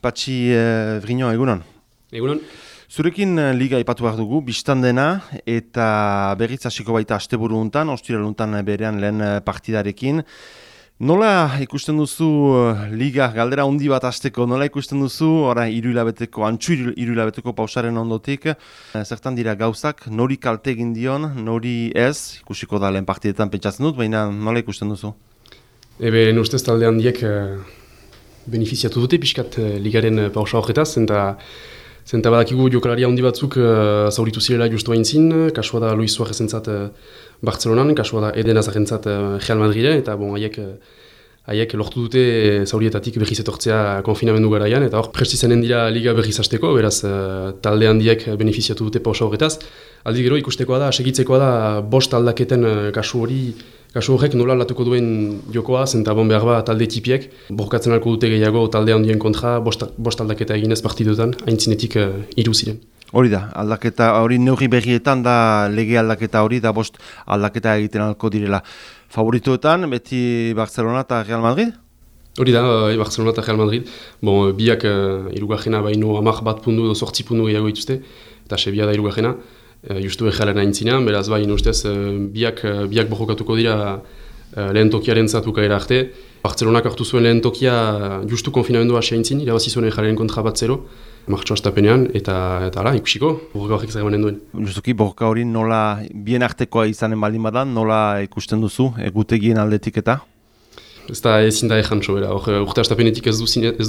Patxi uh, Vrino, egunon. Egunon. Zurekin eh, liga ipatu behar dugu, biztan dena, eta berriz hasiko baita asteburu untan, ostira untan berean lehen eh, partidarekin. Nola ikusten duzu liga galdera handi bat hasteko, nola ikusten duzu, ora iru hilabeteko, antxu iru hilabeteko pausaren ondotik, zertan dira gauzak, nori kalte egin dion, nori ez, ikusiko da lehen partidetan pentsatzen dut, baina nola ikusten duzu? Ebe, nustez talde handiek benefiziatu dute pixkat uh, ligaren uh, pausa horretaz, zenta, zenta badakigu jokalari handi batzuk uh, zauritu zirela justu hain zin, kasua da Luis Suarez entzat uh, Barcelonan, kasua da Eden Azar entzat uh, Real Madriden, eta bon, haiek, haiek lortu dute zaurietatik berriz etortzea konfinamendu garaian, eta hor prestizenen dira liga berriz hasteko, beraz uh, talde handiek benefiziatu dute pausa horretaz. Aldi gero ikustekoa da, segitzekoa da, bost aldaketen uh, kasu hori Kasu horrek nola latuko duen jokoa, zenta bon behar ba talde tipiek, borkatzen alko dute gehiago talde handien kontra, bost, bost aldaketa eginez partidutan, haintzinetik uh, iru ziren. Hori da, aldaketa hori neurri berrietan da lege aldaketa hori da bost aldaketa egiten alko direla. Favorituetan, beti Barcelona eta Real Madrid? Hori da, e, Barcelona eta Real Madrid. Bon, biak uh, irugarrena baino amak bat pundu edo sortzi pundu gehiago ituzte, eta sebia da irugarrena uh, justu egelen aintzinean, beraz bai, ustez, uh, biak, uh, biak bojokatuko dira uh, lehen tokiaren zatuka arte. Bartzelonak hartu zuen lehen tokia justu konfinamendu hasi aintzin, irabazi zuen egelen kontra bat zero, martxo astapenean, eta, eta ala, ikusiko, borroka horrek zaganen duen. Justuki, borroka hori nola bien artekoa izanen baldin badan, nola ikusten duzu, egutegien aldetik eta? Ez da ezin da ezan sobera, eh, urte astapenetik ez du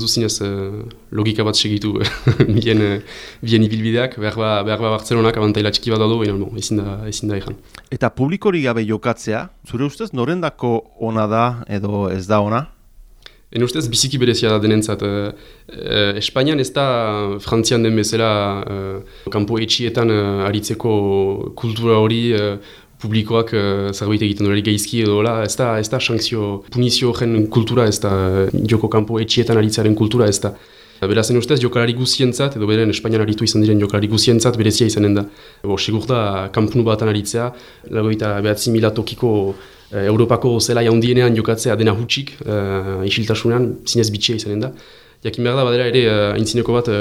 zinez uh, logika bat segitu bien, uh, bien ibilbideak, behar ba, behar ba Bartzelonak abantaila txiki bat dadu, bon, ezin da, ezin da ezan. Eta publikori gabe jokatzea, zure ustez, norendako ona da edo ez da ona? En ustez, biziki berezia da denentzat. Uh, uh, Espainian ez da Frantzian den bezala uh, kanpo etxietan uh, aritzeko kultura hori publikoak uh, zerbait egiten dure geizki edo la, ez da, ez da sankzio, punizio horren kultura, ez da joko kanpo etxietan aritzaren kultura, ez da. Berazen ustez, jokalari guzientzat, edo beren Espainian aritu izan diren jokalari guzientzat, berezia izanen da. Ebo, segur da, kampunu batan aritzea, lago eta behatzi mila tokiko uh, Europako zela jaundienean jokatzea dena hutsik, uh, isiltasunean, zinez bitxia izanen da. Jakin behar da, badera ere, uh, aintzineko bat uh,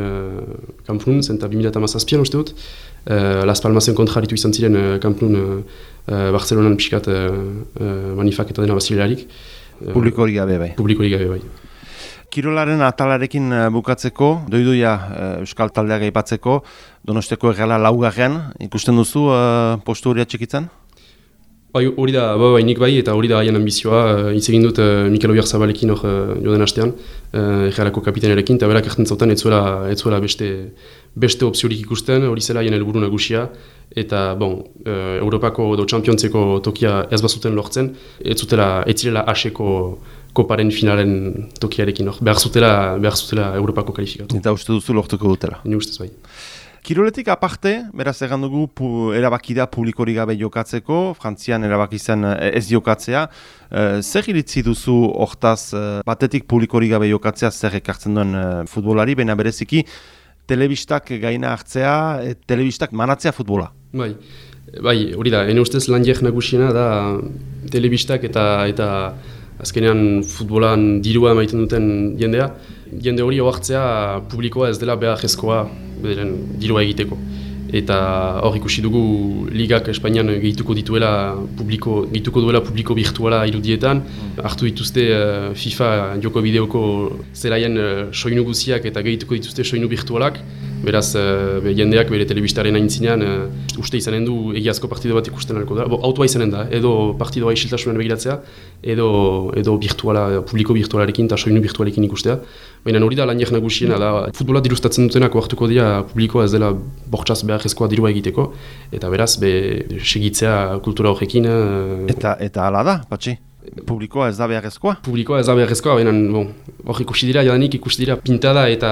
uh, kampunun, zenta 2008an uste dut, uh, Las Palmasen kontra haritu izan ziren uh, kampunun uh, uh, Barcelonan pixkat uh, uh, manifak eta dena bazilelarik. Uh, Publiko hori gabe bai. Publiko hori gabe bai. Kirolaren atalarekin bukatzeko, doiduia uh, Euskal Taldeak aipatzeko, donosteko egala laugarren, ikusten duzu uh, postu hori atxekitzen? Bai, hori da, bai, bai, nik bai, eta hori da haien ambizioa. Uh, hitz egin dut uh, Mikel Obiar Zabalekin hor uh, joden hastean, uh, egealako kapitenerekin, eta berak erten zauten etzuela, beste, beste opziorik ikusten, hori zela haien helburu nagusia. Eta, bon, uh, Europako edo Championzeko tokia ez bazuten lortzen, ez zutela, ez zirela aseko koparen finalen tokiarekin hor. Behar zutela, behar zutela Europako kalifikatu. Eta uste duzu lortuko dutela? Ni ustez bai. Kiroletik aparte, beraz egan dugu pu, erabaki da publikori gabe jokatzeko, frantzian erabaki zen eh, ez jokatzea. E, zer iritzi duzu hortaz e, batetik publikori gabe jokatzea zer ekartzen duen futbolari, baina bereziki telebistak gaina hartzea, e, telebistak manatzea futbola? Bai, bai hori da, ene ustez lan nagusiena da telebistak eta eta azkenean futbolan dirua maiten duten jendea. Jende hori oartzea publikoa ez dela behar beren dirua egiteko. Eta hor ikusi dugu ligak Espainian gehituko dituela publiko, gehituko duela publiko virtuala irudietan. Mm. Artu dituzte uh, FIFA joko bideoko zelaien uh, soinu guziak eta gehituko dituzte soinu virtualak. Beraz, uh, be, jendeak bere telebistaren aintzinean uh, uste izanen du egiazko partido bat ikusten alko da. Bo, autua izanen da, edo partidoa isiltasunen begiratzea, edo, edo virtuala, publiko virtualarekin eta soinu virtualekin ikustea. Baina hori da lan nagusiena da, futbola dirustatzen dutenak hartuko dira publikoa ez dela bortxaz behar ezkoa dirua egiteko, eta beraz, be, segitzea kultura horrekin. Uh, eta, eta ala da, patxi? Publikoa ez da beharrezkoa? Publikoa ez da beharrezkoa, baina bon, hor ikusi dira, jadanik ikusi dira pintada eta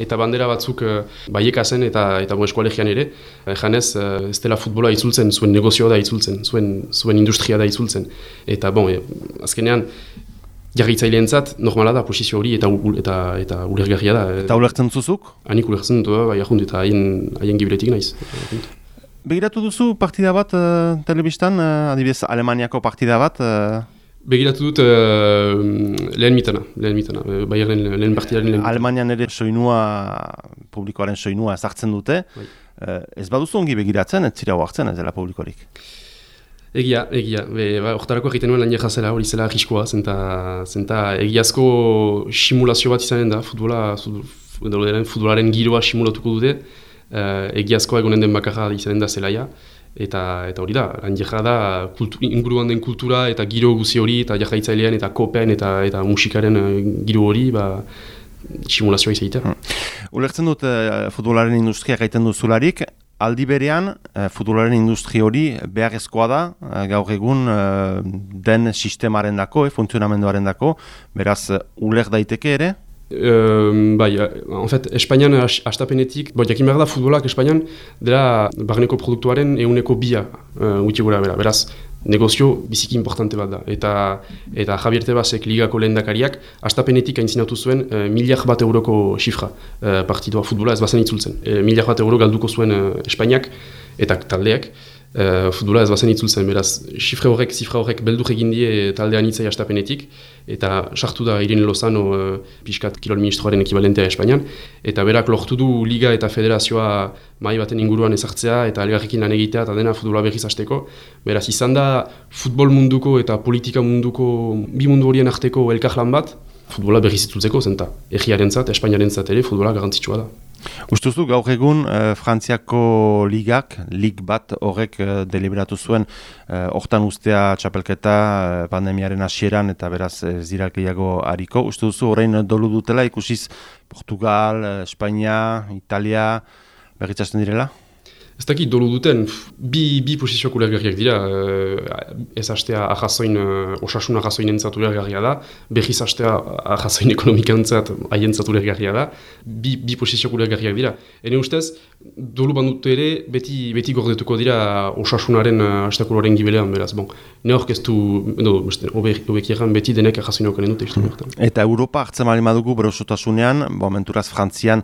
eta bandera batzuk uh, baieka zen eta eta bon, eskualegian ere. Janez, uh, ez dela futbola itzultzen, zuen negozioa da itzultzen, zuen, zuen industria da itzultzen. Eta bon, e, azkenean, jarritzaileen zat, normala da, posizio hori eta eta eta ulergarria da. Eta ulertzen zuzuk? Hanik ulertzen dut, bai, ahund, eta haien, gibretik naiz. Begiratu duzu partida bat uh, telebistan, uh, adibidez Alemaniako partida bat? Uh... Begiratu dut uh, lehen mitana, lehen mitana, Bayernen lehen partidaren lehen Alemanian ere soinua, publikoaren soinua ezartzen dute. Bai. Uh, ez baduzu ongi begiratzen, ez zira hartzen ez dela publikorik. Egia, egia. Be, ba, ortarako egiten nuen lan jazela, hori zela arriskoa, zenta, zenta egiazko simulazio bat izanen da, futbola, futbolaren giroa simulatuko dute, uh, egiazkoa egonen den bakarra izanen da zelaia eta eta hori da, lan da kultu, inguruan den kultura eta giro guzi hori eta jahaitzailean eta kopen eta eta musikaren uh, giro hori ba, simulazioa izaita. Hmm. Ulertzen dut uh, futbolaren industria gaiten duzularik, aldi berean futbolaren industri hori beharrezkoa da gaur egun den sistemaren dako, eh, funtzionamenduaren dako, beraz uler daiteke ere? Uh, bai, en fait, Espainian astapenetik, bo, jakin behar da futbolak Espainian, dela barneko produktuaren euneko bia, uh, gura, bera. beraz, negozio biziki importante bat da. Eta, eta Javier Tebasek ligako lehendakariak astapenetik aintzinatu zuen uh, miliak bat euroko xifra uh, partidua futbola ez bazen itzultzen. Uh, miliak bat euro galduko zuen uh, Espainiak eta taldeak. Uh, futbola ez bazen itzultzen, beraz, xifre horrek, zifra horrek beldur egin die taldean itzai astapenetik, eta sartu da Irene Lozano uh, piskat kirol ministroaren ekibalentea Espainian, eta berak lortu du liga eta federazioa mai baten inguruan ezartzea, eta algarrekin lan egitea, eta dena futbola berriz hasteko. Beraz, izan da futbol munduko eta politika munduko, bi mundu horien arteko elkarlan bat, futbola berriz itzultzeko, zenta, egiaren zat, Espainiaren zat ere, futbola garantzitsua da. Ustuzu, gaur egun eh, Frantziako ligak, lig bat horrek eh, deliberatu zuen eh, hortan ustea txapelketa eh, pandemiaren hasieran eta beraz ez dira gehiago hariko. Ustuzu, orain dolu dutela ikusiz Portugal, Espainia, Italia, berritzasten direla? Ez dakit dolu duten, bi, bi posizioak ulergarriak dira, ez hastea ahazoin, osasun ahazoin entzat ulergarria da, behiz hastea ahazoin ekonomika entzat ulergarria da, bi, bi posizioak ulergarriak dira. Ene ustez, dolu bandut ere, beti, beti gordetuko dira osasunaren hastakuloaren gibelean, beraz, bon. Ne hor keztu, no, obek beti denek ahazoin okaren dute, mm. Eta Europa hartzen mali madugu, berosotasunean, momenturaz Frantzian,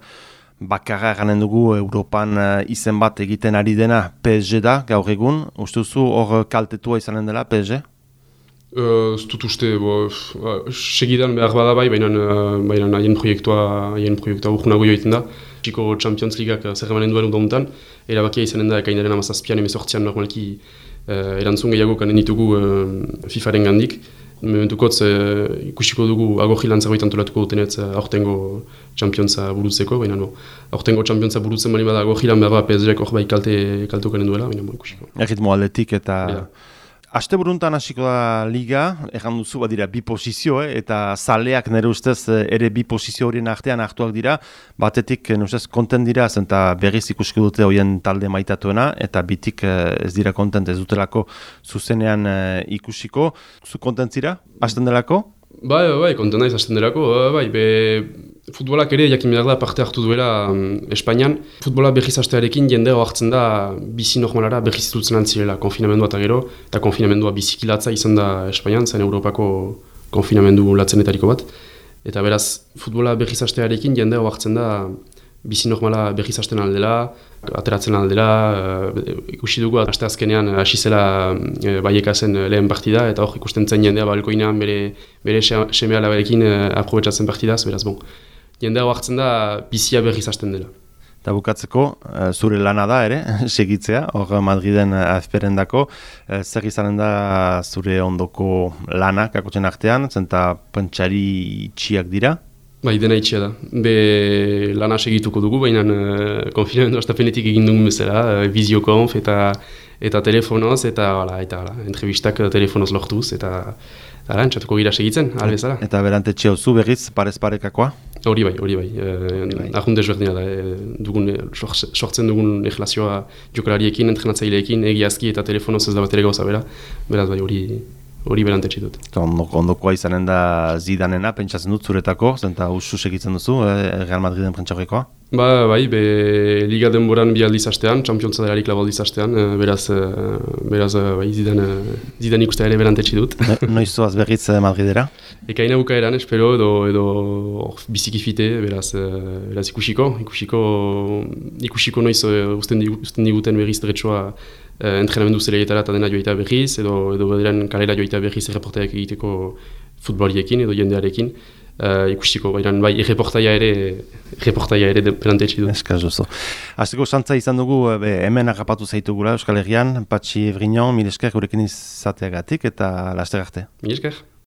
bakarra ganen dugu Europan uh, izen bat egiten ari dena PSG da, gaur egun. Uste duzu hor kaltetua izanen dela PSG? Uh, ez dut uste, bo, uh, segidan behar bada bai, baina uh, haien proiektua, haien proiektua urgunago joiten da. Txiko Champions Leagueak zer emanen duen udontan, erabakia izanen da ekainaren amazazpian emezortzian normalki uh, erantzun gehiago kanen ditugu uh, FIFA-ren gandik. Mementukotz e, ikusiko dugu agorri lan zerbait antolatuko dutenetz eh, aurtengo Championsa burutzeko, baina no, aurtengo Championsa burutzen bali bada agorri lan behar PSG-ek hor bai kalte, kaltuko duela, baina ikusiko. Erritmo atletik eta... Aste buruntan hasiko da liga, egan duzu badira bi posizio, eh? eta zaleak nire ustez eh, ere bi posizio horien artean hartuak dira, batetik nire ustez kontent dira, zenta berriz ikusko dute horien talde maitatuena, eta bitik eh, ez dira kontent ez dutelako zuzenean ikusiko. Zu kontent zira, hasten delako? Bai, bai, bai, konten naiz hasten delako, bai, bai, be, futbolak ere jakin behar da parte hartu duela um, Espainian. Futbola berriz hastearekin jende hartzen da bizi normalara berriz itutzen antzirela konfinamendua eta gero, eta konfinamendua bizikilatza izan da Espainian, zen Europako konfinamendu latzenetariko bat. Eta beraz, futbola berriz hastearekin jende hartzen da bizi normala berriz hasten aldela, ateratzen aldela, uh, ikusi dugu aste azkenean hasi zela uh, baieka zen lehen partida, eta hor ikusten zen jendea balkoinean bere, bere seme alaberekin uh, aprobetsatzen partidaz, beraz bon. Jendea hartzen da bizia berriz hasten dela. Eta bukatzeko, zure lana da ere, segitzea, hor Madriden azperen dako, zer izanen da zure ondoko lana, kakotzen artean, zenta pentsari txiak dira? Bai, dena itxea da. Be lana segituko dugu, baina uh, konfinamendu astapenetik egin dugun bezala, uh, biziokonf eta eta telefonoz, eta hala, eta hala, entrevistak telefonoz lortuz, eta hala, entzatuko gira segitzen, albezala. Eta berante txeo zu berriz, parez parekakoa? Hori bai, hori bai. Uh, Arrunde da, e, dugun, sortzen dugun egilazioa jokalariekin, entrenatzaileekin, egiazki eta telefonoz ez da bat ere gauza bera, beraz bai, hori hori berantetxe dut. Ondoko, ondokoa izanen da zidanena, pentsatzen dut zuretako, zenta usu segitzen duzu, eh, Real Madriden prentsaurrekoa? Ba, bai, be, Liga denboran bi aldiz hastean, Championsa delarik labo aldiz hastean, eh, beraz, eh, beraz bai, zidan, zidan ikuste ere berantetxe dut. Noiz zoaz berriz Madridera? Eka ina buka eran, espero, edo, edo biziki fite, beraz, beraz ikusiko, ikusiko, ikusiko noiz usten diguten berriz dretsoa e, entrenamendu zeleietara eta dena joita behiz, edo, edo bediren kalera joita behiz erreportaiak egiteko futboliekin edo jendearekin. Uh, ikustiko, bairan, bai, erreportaia ere, erreportaia ere perantetxe du. Eskaz duzu. Azteko santza izan dugu, be, hemen agapatu zaitugula Euskal Herrian, Patxi Vrignon, mil esker gurekin izateagatik eta laster arte. Mil esker.